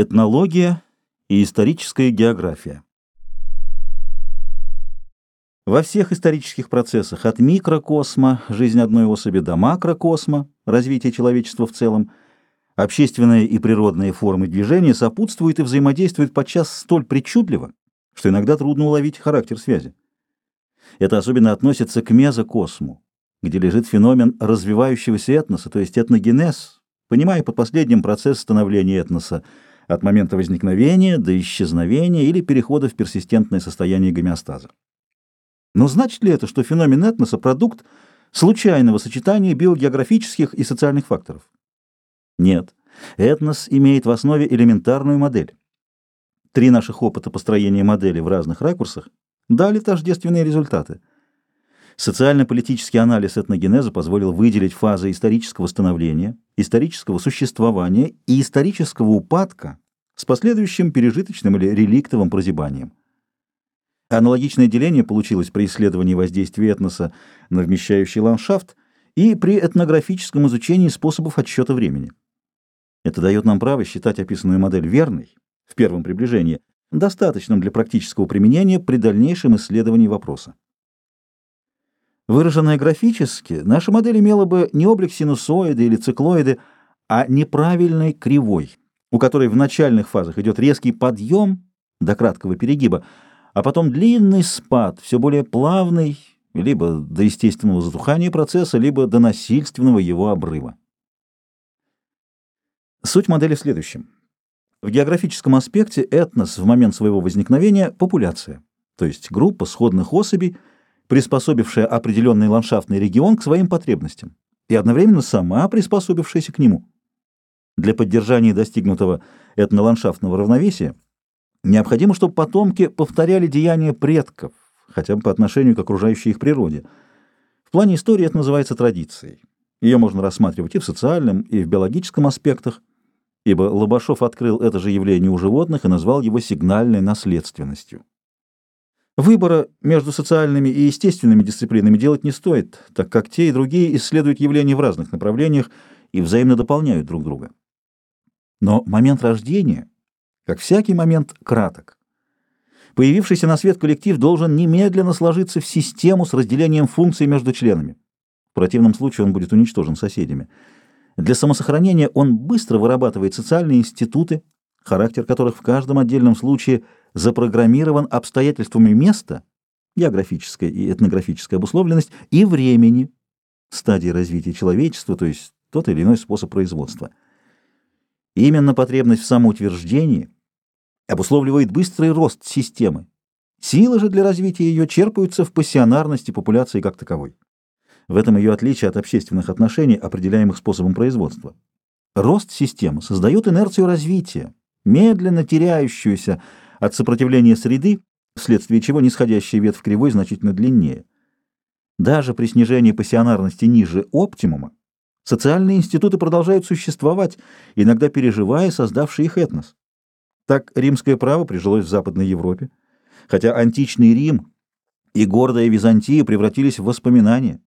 Этнология и историческая география. Во всех исторических процессах от микрокосма, жизнь одной особи, до макрокосма, развитие человечества в целом, общественные и природные формы движения сопутствуют и взаимодействуют подчас столь причудливо, что иногда трудно уловить характер связи. Это особенно относится к мезокосму, где лежит феномен развивающегося этноса, то есть этногенез, понимая под последним процесс становления этноса от момента возникновения до исчезновения или перехода в персистентное состояние гомеостаза. Но значит ли это, что феномен этноса – продукт случайного сочетания биогеографических и социальных факторов? Нет. Этнос имеет в основе элементарную модель. Три наших опыта построения модели в разных ракурсах дали тождественные результаты. Социально-политический анализ этногенеза позволил выделить фазы исторического становления, исторического существования и исторического упадка с последующим пережиточным или реликтовым прозябанием. Аналогичное деление получилось при исследовании воздействия этноса на вмещающий ландшафт и при этнографическом изучении способов отсчета времени. Это дает нам право считать описанную модель верной в первом приближении, достаточным для практического применения при дальнейшем исследовании вопроса. Выраженная графически, наша модель имела бы не облик синусоиды или циклоиды, а неправильной кривой, у которой в начальных фазах идет резкий подъем до краткого перегиба, а потом длинный спад, все более плавный, либо до естественного затухания процесса, либо до насильственного его обрыва. Суть модели в следующем. В географическом аспекте этнос в момент своего возникновения – популяция, то есть группа сходных особей, приспособившая определенный ландшафтный регион к своим потребностям и одновременно сама приспособившаяся к нему. Для поддержания достигнутого этноландшафтного равновесия – Необходимо, чтобы потомки повторяли деяния предков, хотя бы по отношению к окружающей их природе. В плане истории это называется традицией. Ее можно рассматривать и в социальном, и в биологическом аспектах, ибо Лобашов открыл это же явление у животных и назвал его сигнальной наследственностью. Выбора между социальными и естественными дисциплинами делать не стоит, так как те и другие исследуют явления в разных направлениях и взаимно дополняют друг друга. Но момент рождения — как всякий момент, краток. Появившийся на свет коллектив должен немедленно сложиться в систему с разделением функций между членами. В противном случае он будет уничтожен соседями. Для самосохранения он быстро вырабатывает социальные институты, характер которых в каждом отдельном случае запрограммирован обстоятельствами места, географическая и этнографическая обусловленность, и времени, стадии развития человечества, то есть тот или иной способ производства. Именно потребность в самоутверждении – обусловливает быстрый рост системы. Силы же для развития ее черпаются в пассионарности популяции как таковой. В этом ее отличие от общественных отношений, определяемых способом производства. Рост системы создает инерцию развития, медленно теряющуюся от сопротивления среды, вследствие чего нисходящая ветвь кривой значительно длиннее. Даже при снижении пассионарности ниже оптимума социальные институты продолжают существовать, иногда переживая создавший их этнос. Так римское право прижилось в Западной Европе, хотя античный Рим и гордая Византия превратились в воспоминания.